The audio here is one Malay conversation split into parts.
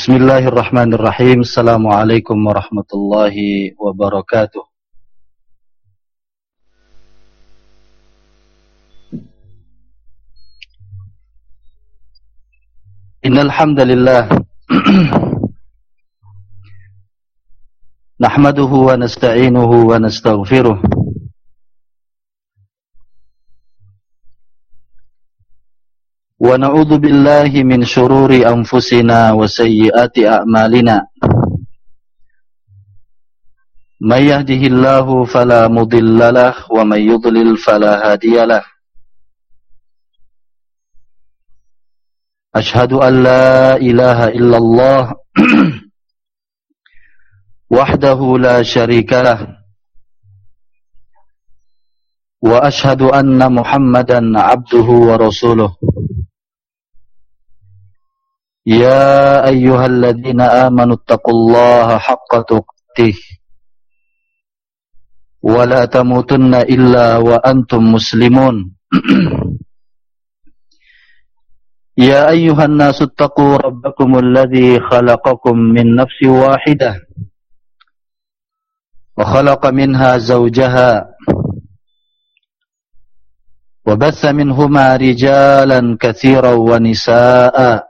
Bismillahirrahmanirrahim. Assalamualaikum warahmatullahi wabarakatuh. Innal hamdalillah nahmaduhu wa nasta'inuhu wa nastaghfiruh Wa na'udhu billahi min syururi anfusina wa sayyiati a'malina. May yahdihillahu fala mudhillalah wa may yudlil fala hadiyalah Ashhadu an la ilaha illallah wahdahu la sharikalah wa ashhadu anna Muhammadan 'abduhu wa rasuluhu يا أيها الذين آمنوا اتقوا الله حق تقته ولا تموتن إلا وأنتم مسلمون يا أيها الناس اتقوا ربكم الذي خلقكم من نفس واحدة وخلق منها زوجها وبث منهما رجالا كثيرا ونساء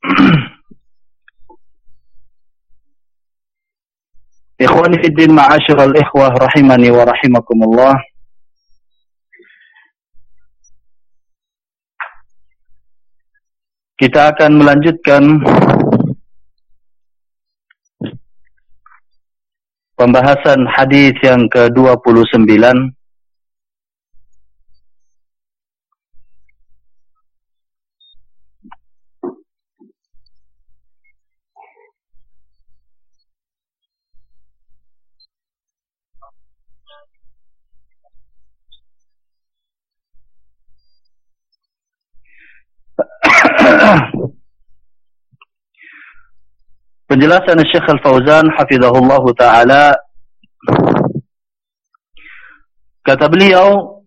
Ikhwani fi din ma'asyiral ikhwah rahimani wa rahimakumullah. Kita akan melanjutkan pembahasan hadis yang ke-29 Penjelasan Syekh Al-Fauzan hafizahullah taala kata beliau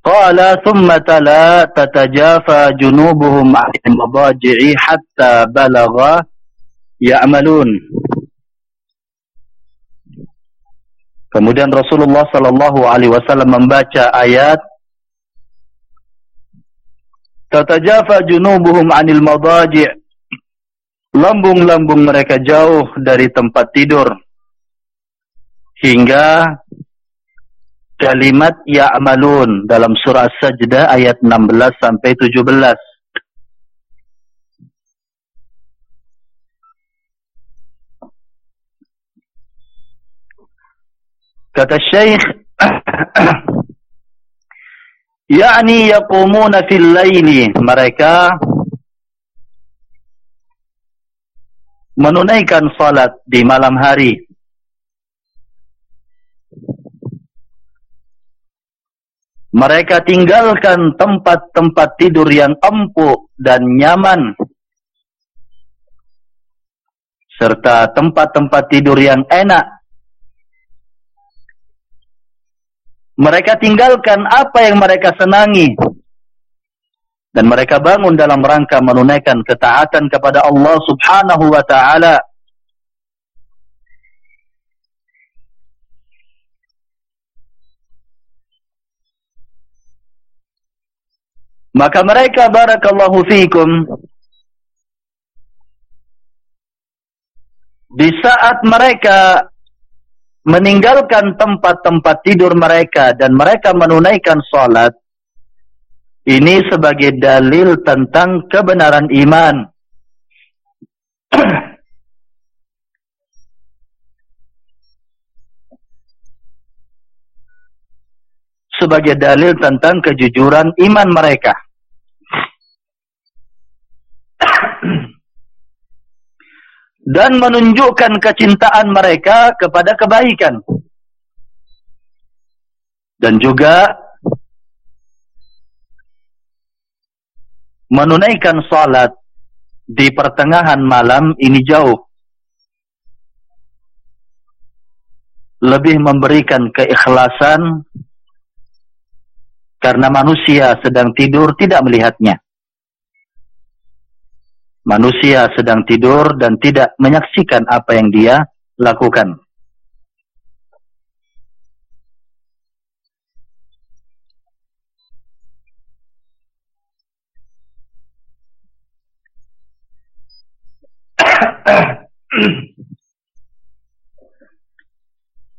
Qala thumma tala tatajafa junubuhum 'anil madaji'i hatta balagha ya'malun Kemudian Rasulullah sallallahu alaihi wasallam membaca ayat Tatajafa junubuhum 'anil madaji' lambung-lambung mereka jauh dari tempat tidur. Hingga kalimat ya'malun dalam surah sajdah ayat 16 sampai 17 kata syekh yakni yaqumuna fil laili mereka menunaikan salat di malam hari. Mereka tinggalkan tempat-tempat tidur yang empuk dan nyaman. Serta tempat-tempat tidur yang enak. Mereka tinggalkan apa yang mereka senangi. Dan mereka bangun dalam rangka menunaikan ketaatan kepada Allah Subhanahu wa taala. Maka mereka barakallahu fiikum di saat mereka meninggalkan tempat-tempat tidur mereka dan mereka menunaikan salat ini sebagai dalil tentang kebenaran iman. sebagai dalil tentang kejujuran iman mereka. Dan menunjukkan kecintaan mereka kepada kebaikan. Dan juga menunaikan salat di pertengahan malam ini jauh. Lebih memberikan keikhlasan karena manusia sedang tidur tidak melihatnya. Manusia sedang tidur dan tidak menyaksikan apa yang dia lakukan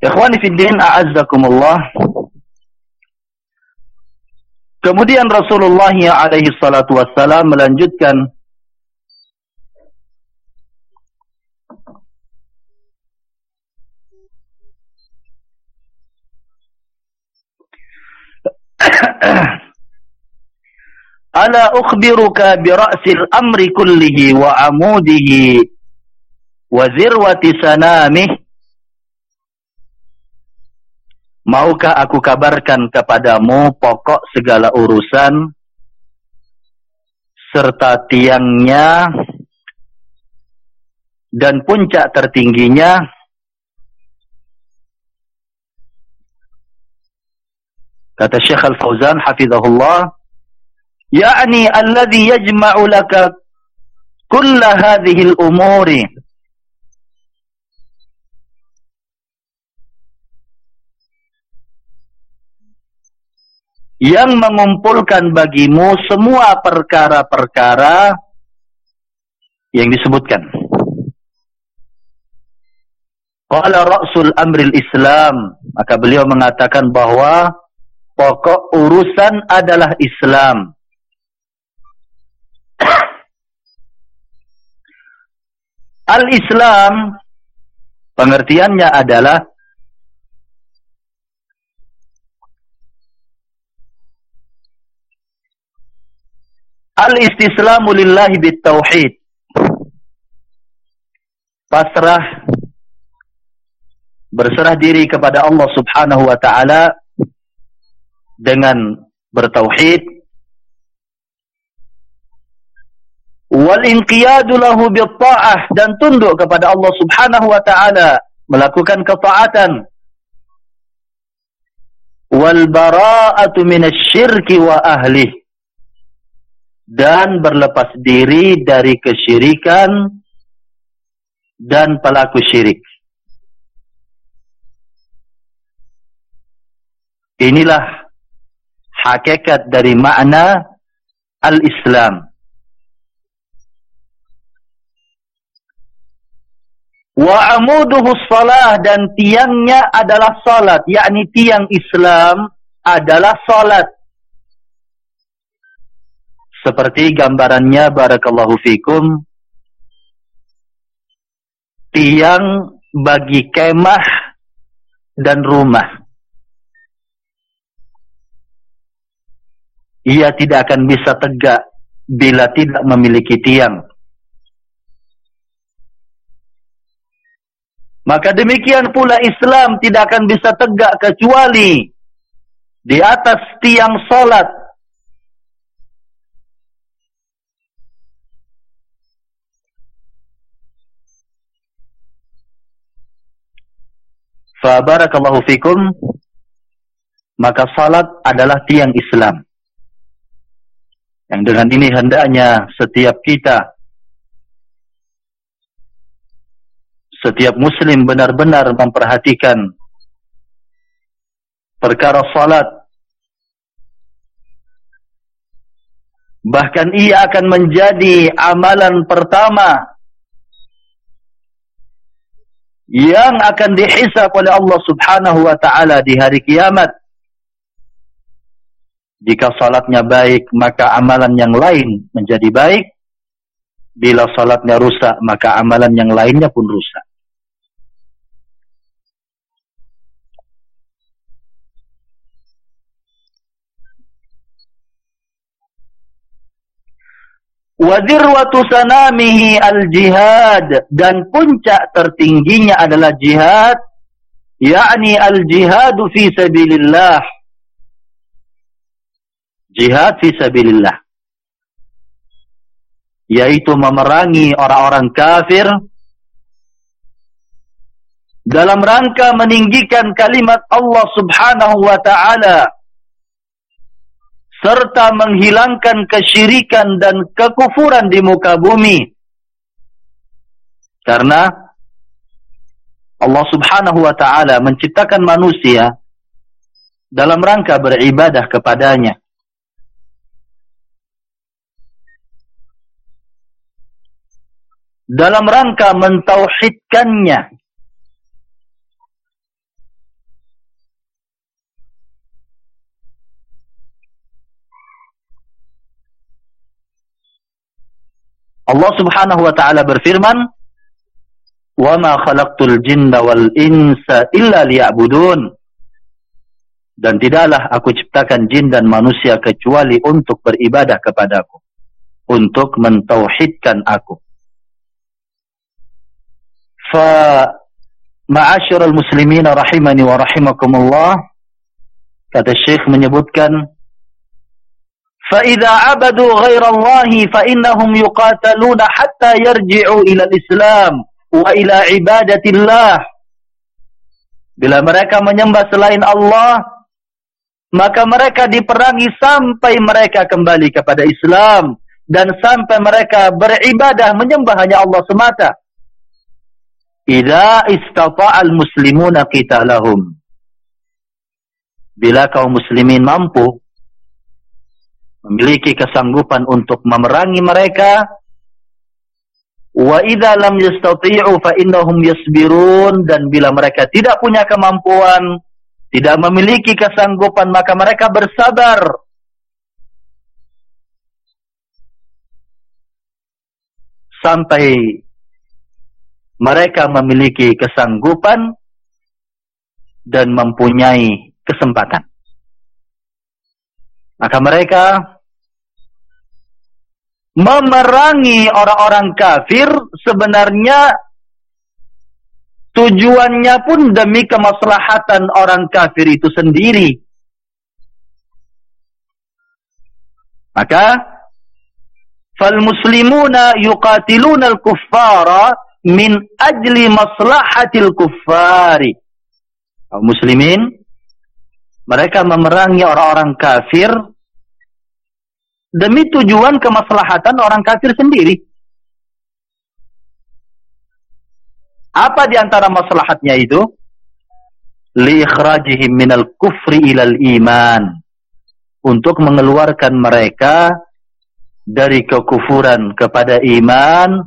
Ikhwani fi din a'azzakumullah. Kemudian Rasulullah alaihi salatu wassalam melanjutkan Ala ukhbiruka bi ra'sil amri kullihi wa amudihi wa zirwati sanamih Maukah aku kabarkan kepadamu pokok segala urusan serta tiangnya dan puncak tertingginya? Kata Syekh Al-Fauzan hafizahullah yakni alladhi yajma'u laka kull hadhihi al-umuri yang mengumpulkan bagimu semua perkara-perkara yang disebutkan. Qala ra'sul amril Islam, maka beliau mengatakan bahwa pokok urusan adalah Islam. Al-Islam pengertiannya adalah Al-istislamu lillahi bitauhid. Pasrah. Berserah diri kepada Allah Subhanahu wa taala dengan bertauhid. Wal inqiyadu lahu bitta'ah dan tunduk kepada Allah Subhanahu wa taala melakukan ketaatan. Wal bara'atu minasyirki wa ahlihi dan berlepas diri dari kesyirikan dan pelaku syirik. Inilah hakikat dari makna al-Islam. Wa amuduhu salah dan tiangnya adalah salat, yakni tiang Islam adalah salat seperti gambarannya barakallahu fikum tiang bagi kemah dan rumah. Ia tidak akan bisa tegak bila tidak memiliki tiang. Maka demikian pula Islam tidak akan bisa tegak kecuali di atas tiang solat Fabarakallahu fikum maka salat adalah tiang Islam. Yang dengan ini hendaknya setiap kita, setiap muslim benar-benar memperhatikan perkara salat. Bahkan ia akan menjadi amalan pertama yang akan dihisap oleh Allah subhanahu wa ta'ala di hari kiamat. Jika salatnya baik, maka amalan yang lain menjadi baik. Bila salatnya rusak, maka amalan yang lainnya pun rusak. Wadirwatu sanamihi al-jihad. Dan puncak tertingginya adalah jihad yakni al-jihadu fi sabilillah. Jihad fi sabilillah. Yaitu memerangi orang-orang kafir. Dalam rangka meninggikan kalimat Allah Subhanahu wa taala serta menghilangkan kesyirikan dan kekufuran di muka bumi. Karena Allah Subhanahu wa taala menciptakan manusia dalam rangka beribadah kepadanya. Dalam rangka mentauhidkannya. Allah Subhanahu wa taala berfirman, "Wa ma khalaqtul jinna wal insa illa liya'budun." Dan tidaklah aku ciptakan jin dan manusia kecuali untuk beribadah kepadaku, untuk mentauhidkan aku. Fa ma'asyiral muslimin rahimani wa rahimakumullah kata Syekh menyebutkan فإذا عبدوا غير الله فإنهم يقاتلون حتى يرجعوا إلى الإسلام وإلى عبادة الله Bila mereka menyembah selain Allah, maka mereka diperangi sampai mereka kembali kepada Islam dan sampai mereka beribadah menyembah hanya Allah semata. Idza istata'al muslimuna qitalahum. Bila kaum muslimin mampu memiliki kesanggupan untuk memerangi mereka. Wa idza lam yastati'u fa innahum yasbirun. Dan bila mereka tidak punya kemampuan tidak memiliki kesanggupan maka mereka bersabar. Sampai mereka memiliki kesanggupan dan mempunyai kesempatan. Maka mereka memerangi orang-orang kafir sebenarnya tujuannya pun demi kemaslahatan orang kafir itu sendiri. Maka fal muslimuna yuqatiluna al-kuffara min ajli maslahatil kuffari. Muslimin mereka memerangi orang-orang kafir demi tujuan kemaslahatan orang kafir sendiri. Apa di antara maslahatnya itu? Li ikhrajihim minal kufri ilal iman. Untuk mengeluarkan mereka dari kekufuran kepada iman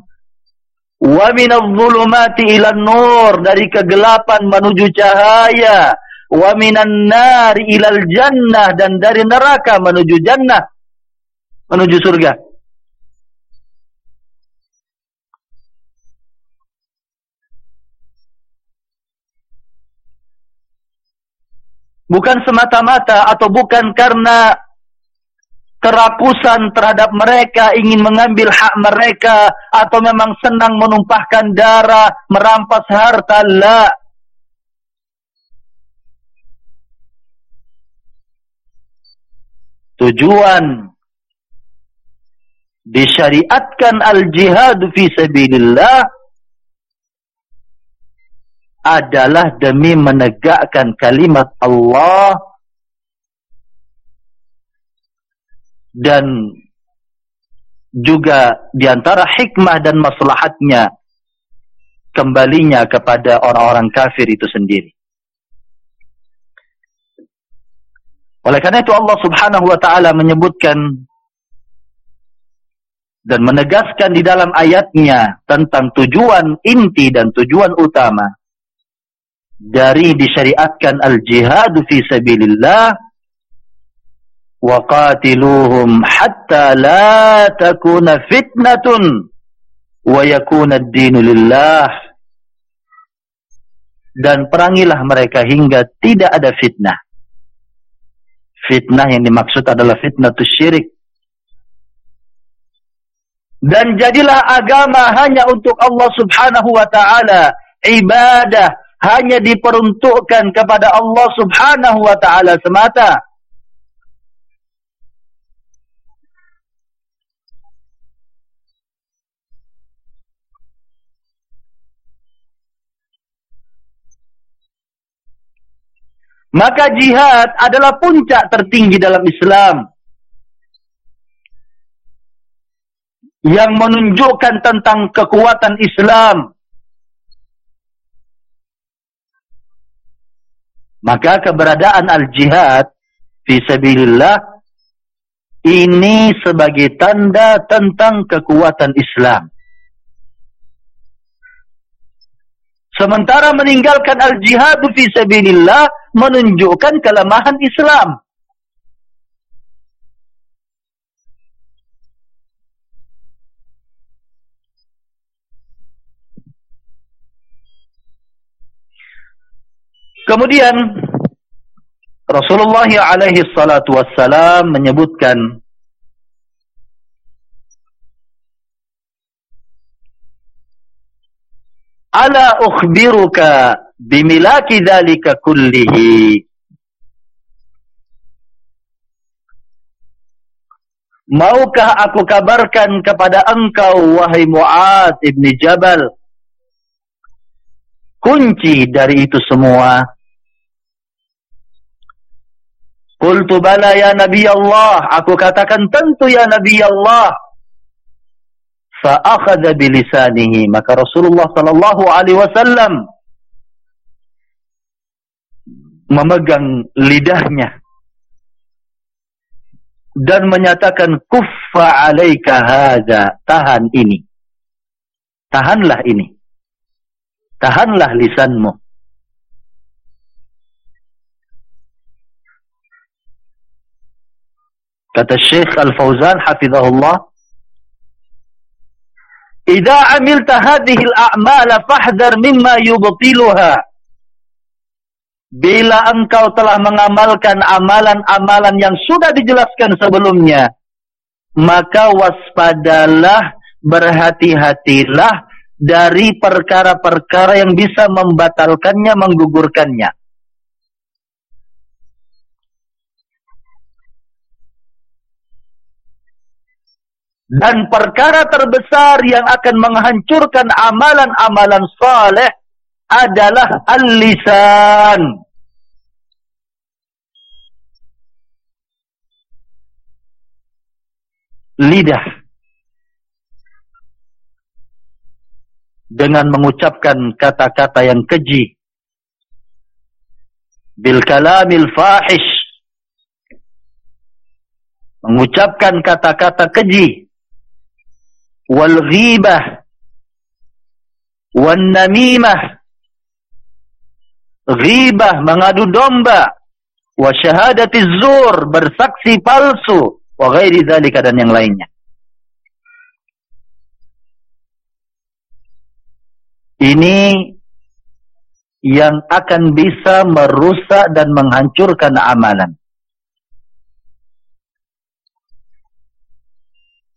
wa minadh dhulumati ilan nur dari kegelapan menuju cahaya wa minan nar ilal jannah dan dari neraka menuju jannah menuju surga. Bukan semata-mata atau bukan karena kerakusan terhadap mereka ingin mengambil hak mereka atau memang senang menumpahkan darah, merampas harta, la. Tujuan disyariatkan al-jihad fi sabilillah adalah demi menegakkan kalimat Allah dan juga diantara hikmah dan maslahatnya kembalinya kepada orang-orang kafir itu sendiri. Oleh karena itu Allah subhanahu wa ta'ala menyebutkan dan menegaskan di dalam ayatnya tentang tujuan inti dan tujuan utama dari disyariatkan al-jihadu fi sabilillah wa qatiluhum hatta la takuna fitnatun wa yakuna ad-dinu lillah. Dan perangilah mereka hingga tidak ada fitnah. Fitnah yang dimaksud adalah fitnah syirik dan jadilah agama hanya untuk Allah subhanahu wa ta'ala. Ibadah hanya diperuntukkan kepada Allah subhanahu wa ta'ala semata. Maka jihad adalah puncak tertinggi dalam Islam yang menunjukkan tentang kekuatan Islam. Maka keberadaan al-jihad fi sabilillah ini sebagai tanda tentang kekuatan Islam. Sementara meninggalkan al-jihad fi sabilillah menunjukkan kelemahan Islam. Kemudian Rasulullah alaihi salatu wassalam menyebutkan Ala ukhbiruka bimilaki dhalika kullihi? Maukah aku kabarkan kepada engkau wahai Mu'ad ibn Jabal kunci dari itu semua Qultu bala ya Nabi Allah. Aku katakan tentu ya Nabi Allah. Fa'akhadha bilisanihi. Maka Rasulullah sallallahu alaihi wasallam memegang lidahnya dan menyatakan kuffa alaika hadza tahan ini tahanlah ini tahanlah lisanmu Kata Syekh Al-Fauzan hafizahullah Idza amilta hadhihi al-a'mala fahdhar mimma yubtiluha. Bila engkau telah mengamalkan amalan-amalan yang sudah dijelaskan sebelumnya maka waspadalah berhati-hatilah dari perkara-perkara yang bisa membatalkannya menggugurkannya dan perkara terbesar yang akan menghancurkan amalan-amalan saleh adalah al-lisan. Lidah. Dengan mengucapkan kata-kata yang keji. Bil kalamil fahish. Mengucapkan kata-kata keji wal ghibah wan namimah ghibah mengadu domba. wa syahadati zur bersaksi palsu. wa ghairi dzalika dan yang lainnya. Ini yang akan bisa merusak dan menghancurkan amalan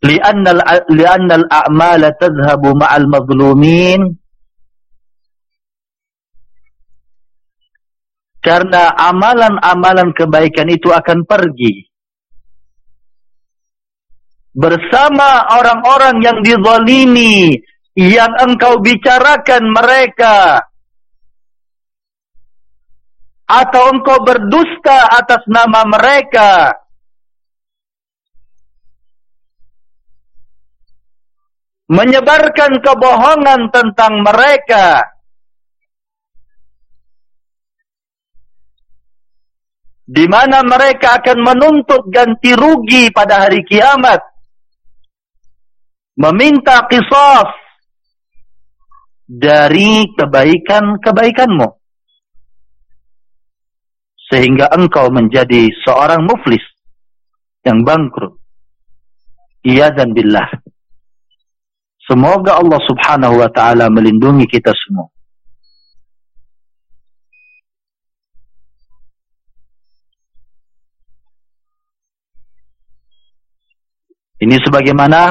li'anna الْ... لأن الْأَعْمَالَ تَذْهَبُ mazlumin. Karena amalan-amalan kebaikan itu akan pergi. Bersama orang-orang yang dizalimi, yang engkau bicarakan mereka. Atau engkau berdusta atas nama mereka. Mereka. Menyebarkan kebohongan tentang mereka. Di mana mereka akan menuntut ganti rugi pada hari kiamat. Meminta qisas dari kebaikan-kebaikanmu. Sehingga engkau menjadi seorang muflis yang bangkrut. Iya dan billah Semoga Allah subhanahu wa ta'ala melindungi kita semua. Ini sebagaimana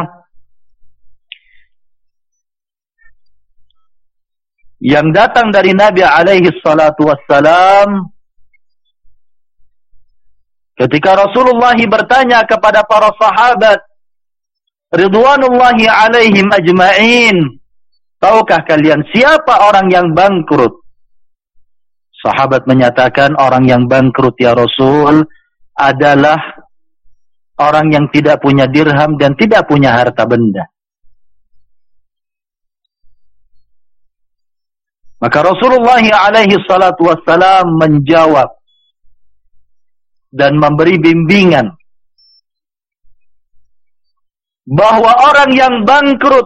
yang datang dari Nabi alaihi salatu wassalam ketika Rasulullah bertanya kepada para sahabat ridwanullahi alaihim ajma'in. Tahukah kalian siapa orang yang bangkrut? Sahabat menyatakan orang yang bangkrut ya rasul adalah orang yang tidak punya dirham dan tidak punya harta benda. Maka Rasulullah alaihi salatu wassalam menjawab dan memberi bimbingan bahwa orang yang bangkrut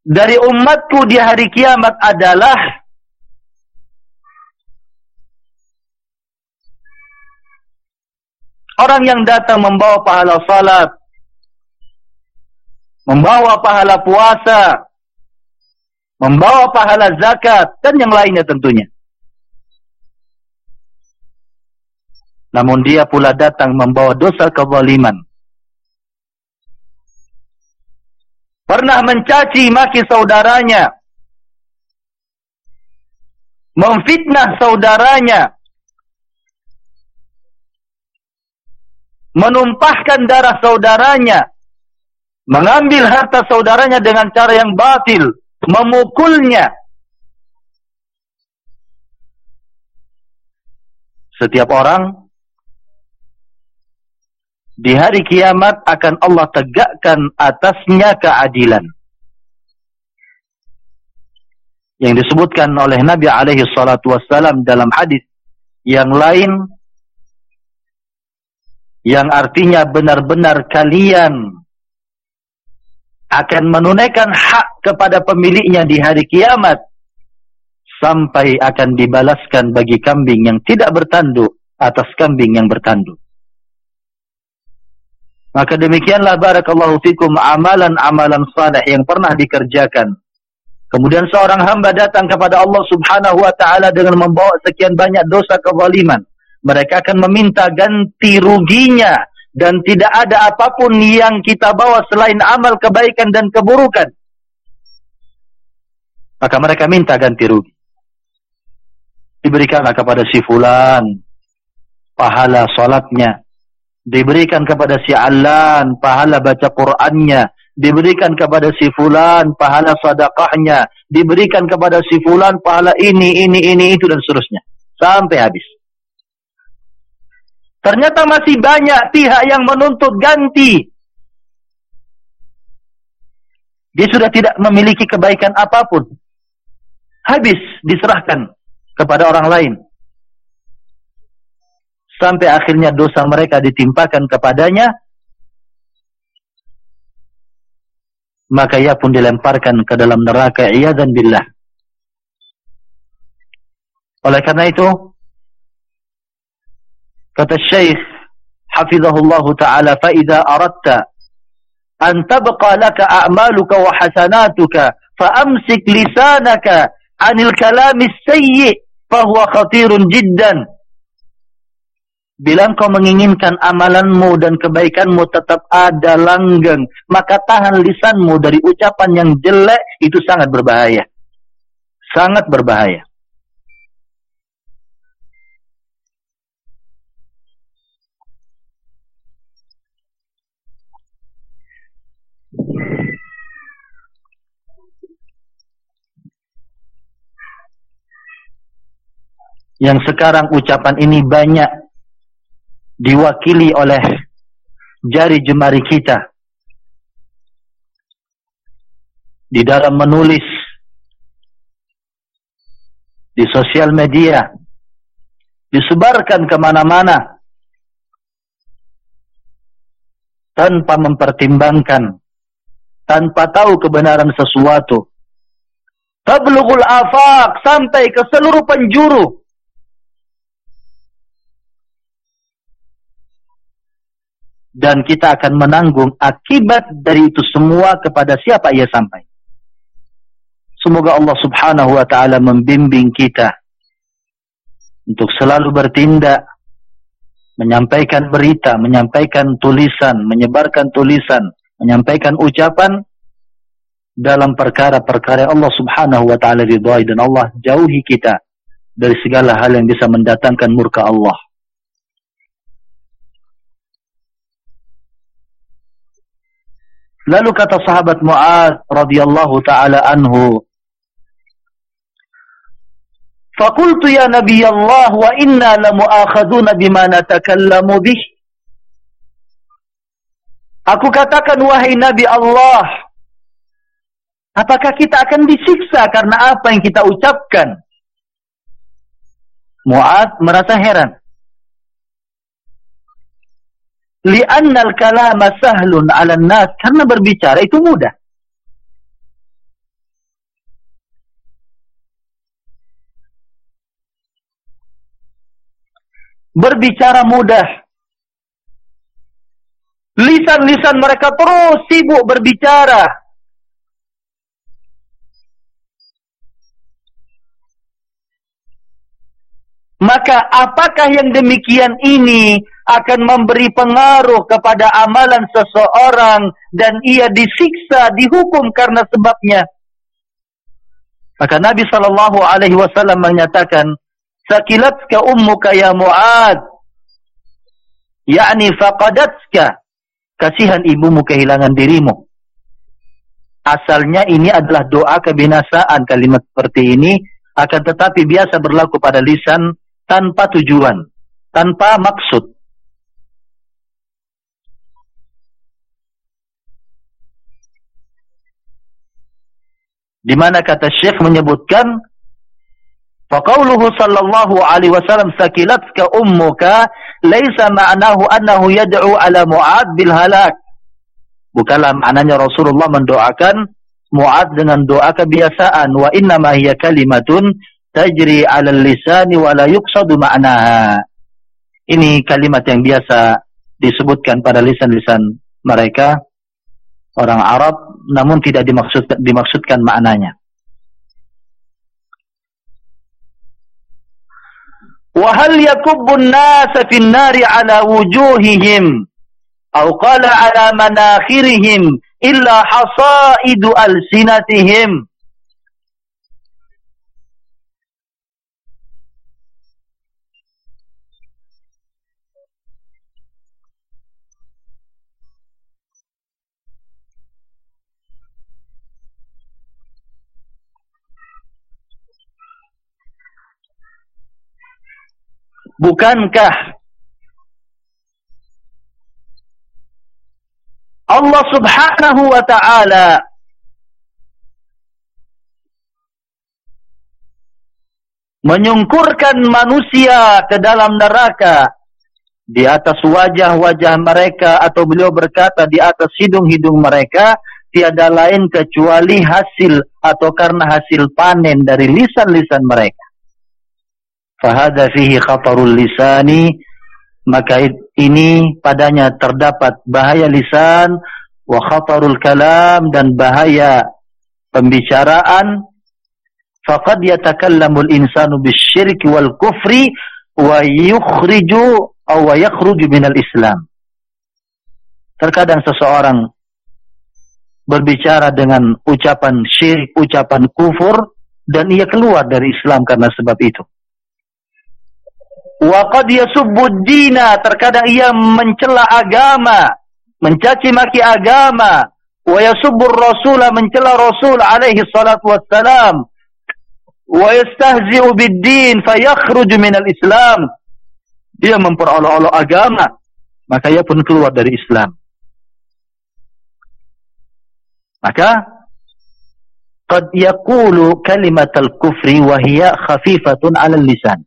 dari umatku di hari kiamat adalah orang yang datang membawa pahala salat, membawa pahala puasa, membawa pahala zakat dan yang lainnya tentunya. Namun dia pula datang membawa dosa kezaliman. Pernah mencaci maki saudaranya, memfitnah saudaranya, menumpahkan darah saudaranya, mengambil harta saudaranya dengan cara yang batil, memukulnya. Setiap orang di hari kiamat akan Allah tegakkan atasnya keadilan. Yang disebutkan oleh Nabi alaihi salatu wassalam dalam hadis yang lain yang artinya benar-benar kalian akan menunaikan hak kepada pemiliknya di hari kiamat sampai akan dibalaskan bagi kambing yang tidak bertanduk atas kambing yang bertanduk. Maka demikianlah barakallahu fikum amalan-amalan saleh yang pernah dikerjakan. Kemudian seorang hamba datang kepada Allah subhanahu wa ta'ala dengan membawa sekian banyak dosa kezaliman. Mereka akan meminta ganti ruginya. Dan tidak ada apapun yang kita bawa selain amal kebaikan dan keburukan. Maka mereka minta ganti rugi. Diberikanlah kepada si fulan. Pahala salatnya diberikan kepada si Alan pahala baca Qur'annya, diberikan kepada si Fulan pahala sedekahnya, diberikan kepada si Fulan pahala ini, ini, ini, itu dan seterusnya. Sampai habis. Ternyata masih banyak pihak yang menuntut ganti. Dia sudah tidak memiliki kebaikan apapun. Habis diserahkan kepada orang lain sampai akhirnya dosa mereka ditimpakan kepadanya maka ia pun dilemparkan ke dalam neraka ia dan billah. Oleh karena itu kata syekh hafizahullah taala fa idza aradta an tabqa laka a'maluka wa hasanatuka fa amsik lisanaka anil kalami sayyi fa huwa khatirun jiddan Bila engkau menginginkan amalanmu dan kebaikanmu tetap ada langgeng, maka tahan lisanmu dari ucapan yang jelek itu sangat berbahaya. Sangat berbahaya. Yang sekarang ucapan ini banyak diwakili oleh jari jemari kita. Di dalam menulis di sosial media disebarkan kemana-mana tanpa mempertimbangkan tanpa tahu kebenaran sesuatu. Tablughul afaq sampai ke seluruh penjuru dan kita akan menanggung akibat dari itu semua kepada siapa ia sampai. Semoga Allah subhanahu wa ta'ala membimbing kita untuk selalu bertindak, menyampaikan berita, menyampaikan tulisan, menyebarkan tulisan, menyampaikan ucapan dalam perkara-perkara Allah subhanahu wa ta'ala ridhai dan Allah jauhi kita dari segala hal yang bisa mendatangkan murka Allah. Lalu kata sahabat Mu'ad radhiyallahu taala anhu Fakultu ya Nabi Allah wa inna lamu'akhaduna bima natakallamu bih. Aku katakan wahai Nabi Allah Apakah kita akan disiksa karena apa yang kita ucapkan? Mu'ad merasa heran li'anna al-kalama sahlun 'ala an-nas. Karena berbicara itu mudah. Berbicara mudah. Lisan-lisan mereka terus sibuk berbicara maka apakah yang demikian ini akan memberi pengaruh kepada amalan seseorang dan ia disiksa, dihukum karena sebabnya. Maka Nabi sallallahu alaihi wasallam menyatakan, "Sakilatka ummuka ya Muad." yakni faqadatka. Kasihan ibumu kehilangan dirimu. Asalnya ini adalah doa kebinasaan kalimat seperti ini akan tetapi biasa berlaku pada lisan tanpa tujuan, tanpa maksud. di mana kata Syekh menyebutkan faqauluhu sallallahu alaihi wasallam sakilatka ummuka laisa ma'nahu annahu yad'u ala mu'ad bil halak bukanlah maknanya Rasulullah mendoakan mu'ad dengan doa kebiasaan wa inna ma hiya kalimatun tajri 'ala al-lisani wa la yuqsadu ma'naha. Ini kalimat yang biasa disebutkan pada lisan-lisan mereka orang Arab namun tidak dimaksud, dimaksudkan maknanya. Wahal yakubbun nasa fin nari ala wujuhihim? Atau qala ala manakhirihim illa hasaidu alsinatihim Bukankah Allah subhanahu wa ta'ala menyungkurkan manusia ke dalam neraka di atas wajah-wajah mereka atau beliau berkata di atas hidung-hidung mereka tiada lain kecuali hasil atau karena hasil panen dari lisan-lisan mereka fahada fihi khatarul lisani. Maka ini padanya terdapat bahaya lisan wa khatarul kalam dan bahaya pembicaraan. Faqad yatakallamul insanu bisyirki wal kufri wa yukhriju aw yakhruju minal islam. Terkadang seseorang berbicara dengan ucapan syirik ucapan kufur dan ia keluar dari Islam karena sebab itu wa qad yasubbu dina terkadang ia mencela agama mencaci maki agama. Wa yasubbu rasula mencela rasul alaihi salatu wassalam. Wa yastahzi'u bid-din fayakhruju minal islam dia memperolok-olok agama maka ia pun keluar dari Islam. Maka qad yaqulu kalimatal kufri wa hiya khafifatun 'ala lisan.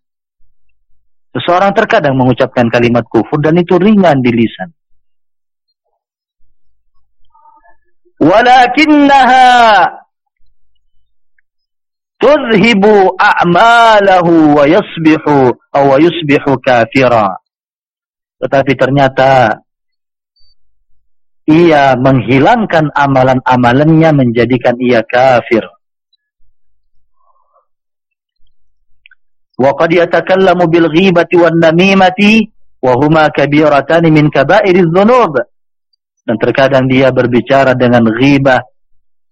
Seseorang terkadang mengucapkan kalimat kufur dan itu ringan di lisan. Walakinnaha tudhibu a'malahu wa yusbihu aw yusbihu kafira. Tetapi ternyata ia menghilangkan amalan-amalannya menjadikan ia kafir. Ghibati wan namimati wa huma kabiratan min kaba'iriz dhunub. Dan terkadang dia berbicara dengan ghibah,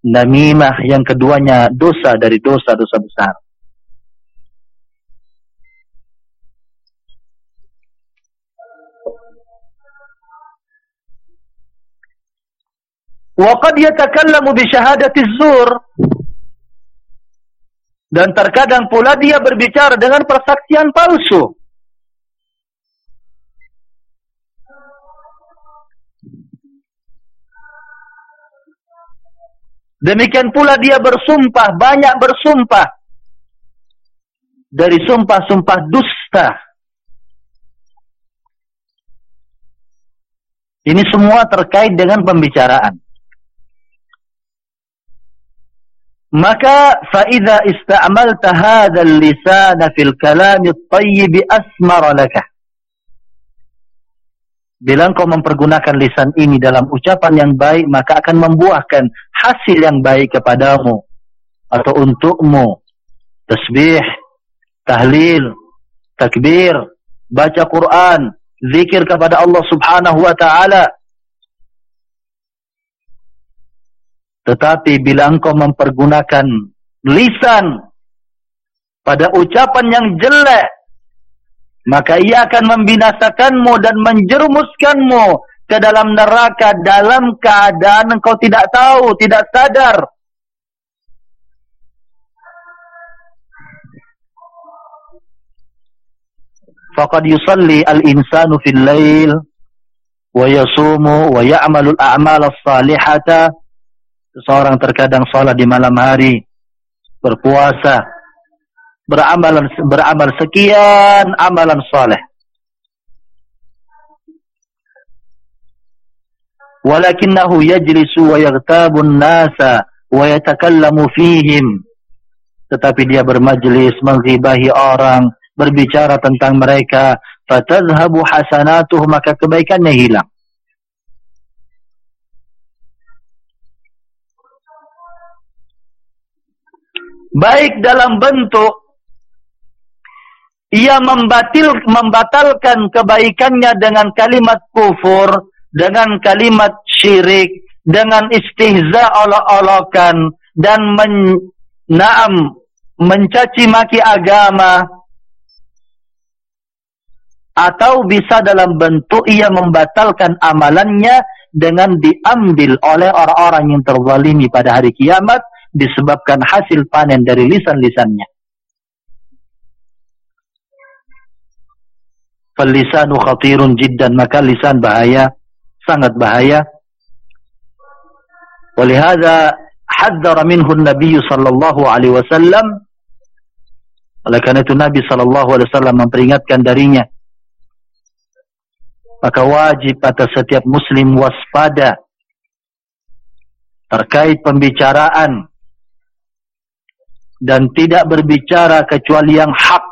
namimah yang keduanya dosa dari dosa-dosa besar. Yatakallamu bi syahadati zur dan terkadang pula dia berbicara dengan persaksian palsu. Demikian pula dia bersumpah, banyak bersumpah. Dari sumpah-sumpah dusta. Ini semua terkait dengan pembicaraan. Maka fa idza ista'malta hadzal lisan fil kalam at-tayyib asmara laka. Bila engkau mempergunakan lisan ini dalam ucapan yang baik maka akan membuahkan hasil yang baik kepadamu atau untukmu. Tasbih tahlil takbir baca Quran zikir kepada Allah Subhanahu wa taala Tetapi bila engkau mempergunakan lisan pada ucapan yang jelek, maka ia akan membinasakanmu dan menjerumuskanmu ke dalam neraka dalam keadaan engkau tidak tahu, tidak sadar. Faqad yusalli al-insanu fil lail wa yasumu wa ya'malu al-a'mal as-salihata Seseorang terkadang sholat di malam hari, berpuasa, beramal beramal sekian amalan soleh. Walakinnahu yajlisu wa yaghtabu an-nasa wa yatakallamu fihim. Tetapi dia bermajlis menghibahi orang, berbicara tentang mereka, fatadhhabu hasanatuhu maka kebaikannya hilang. Baik dalam bentuk ia membatil membatalkan kebaikannya dengan kalimat kufur dengan kalimat syirik dengan istihza olok-olokan dan men, naam mencaci maki agama atau bisa dalam bentuk ia membatalkan amalannya dengan diambil oleh orang-orang yang terzalimi pada hari kiamat disebabkan hasil panen dari lisan-lisannya. Falisanu khatirun jiddan maka lisan bahaya, sangat bahaya. Walihada haddara minhu Nabi sallallahu alaihi wasallam. Oleh karena itu Nabi sallallahu alaihi wasallam memperingatkan darinya. Maka wajib atas setiap muslim waspada terkait pembicaraan dan tidak berbicara kecuali yang hak.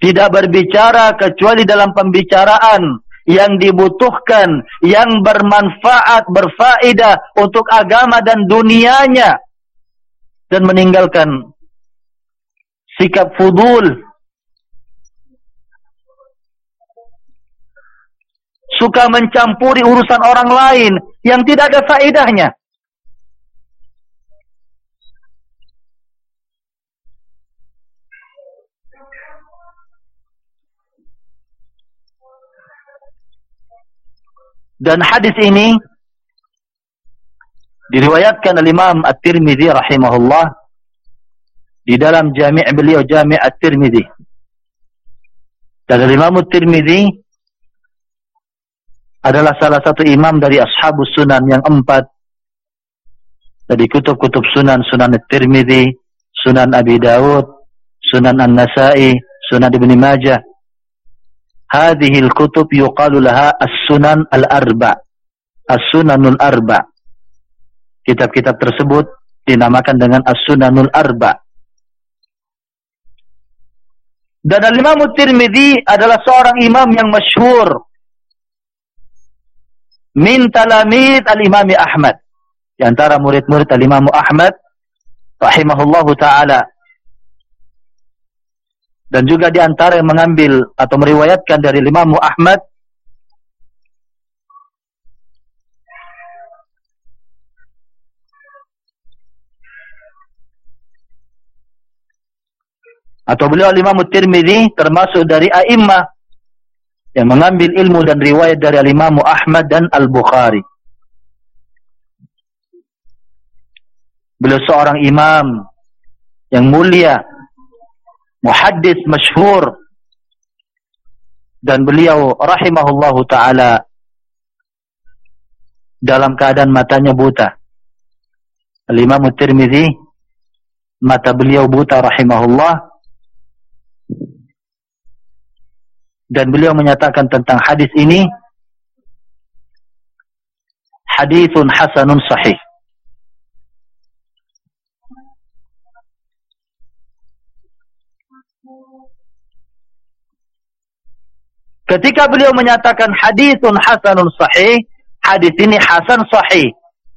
Tidak berbicara kecuali dalam pembicaraan yang dibutuhkan, yang bermanfaat, berfaedah untuk agama dan dunianya. Dan meninggalkan sikap fudul, suka mencampuri urusan orang lain yang tidak ada faedahnya. Dan hadis ini diriwayatkan oleh Imam At-Tirmidzi rahimahullah di dalam jami' beliau Jami' At-Tirmidzi. Dan Imam At-Tirmidzi adalah salah satu imam dari ashabus sunan yang empat dari kutub-kutub sunan sunan Tirmidzi, sunan Abi Dawud, sunan An-Nasai, sunan Ibn Majah. Hadihil kutub yuqalu laha as-sunan al-arba. As-sunanul arba. Kitab-kitab tersebut dinamakan dengan as-sunanul arba. Dan al-imam Tirmidzi adalah seorang imam yang masyhur min talamid al-imam Ahmad. Di antara murid-murid al-imam Ahmad rahimahullahu taala. Dan juga di antara yang mengambil atau meriwayatkan dari Imam Ahmad atau beliau Imam Tirmizi termasuk dari a'immah yang mengambil ilmu dan riwayat dari Imam Ahmad dan Al-Bukhari. Beliau seorang imam yang mulia, muhaddis masyhur dan beliau rahimahullahu taala dalam keadaan matanya buta. Al-Imam Tirmizi mata beliau buta rahimahullah dan beliau menyatakan tentang hadis ini hadisun hasanun sahih. Ketika beliau menyatakan hadisun hasanun sahih hadis ini hasan sahih.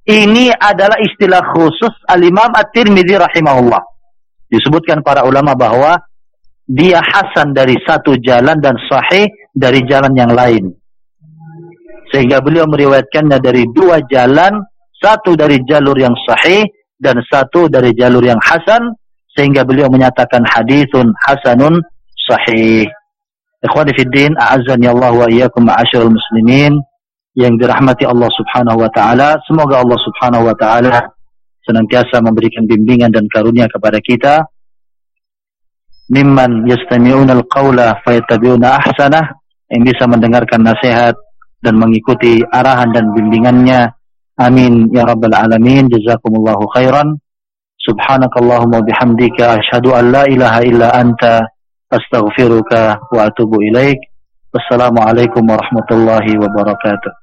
Ini adalah istilah khusus al-imam at-tirmidhi rahimahullah. Disebutkan para ulama bahwa dia hasan dari satu jalan dan sahih dari jalan yang lain. Sehingga beliau meriwayatkannya dari dua jalan, satu dari jalur yang sahih dan satu dari jalur yang hasan, sehingga beliau menyatakan hadithun hasanun sahih. Ikhwani fi din, a'azzani Allah wa iyyakum ma'asyiral muslimin yang dirahmati Allah Subhanahu wa taala. Semoga Allah Subhanahu wa taala senantiasa memberikan bimbingan dan karunia kepada kita mimman yastami'una al-qawla fayattabi'una ahsanah yang bisa mendengarkan nasihat dan mengikuti arahan dan bimbingannya. Amin ya rabbal alamin. Jazakumullahu khairan. Subhanakallahumma bihamdika asyhadu an la ilaha illa anta astaghfiruka wa atubu ilaik. Wassalamu alaikum warahmatullahi wabarakatuh